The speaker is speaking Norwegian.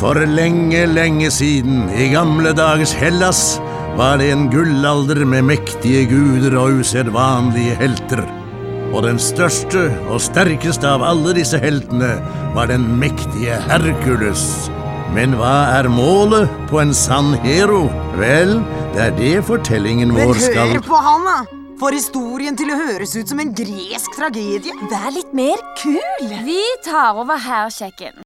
For lenge, lenge siden, i gamle dagers Hellas, var det en gullalder med mektige guder og usedvanlige helter. Og den største og sterkeste av alle disse heltene var den mektige Herkules. Men hva er målet på en sann hero? Vel, det er det fortellingen vår skal Men hør på han, da! Får historien til å høres ut som en gresk tragedie. Vær litt mer kul. Vi tar over her, kjekken.